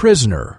prisoner.